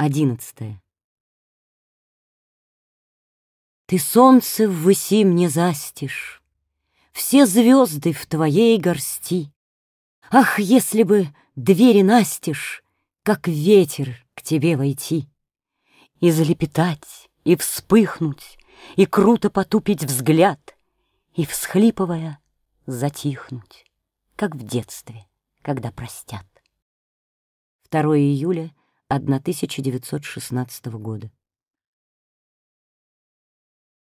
Одиннадцатое. Ты солнце в выси мне застишь, Все звезды в твоей горсти. Ах, если бы двери настежь, Как ветер к тебе войти, И залепетать, и вспыхнуть, И круто потупить взгляд, И, всхлипывая, затихнуть, Как в детстве, когда простят. 2 июля 1916 года.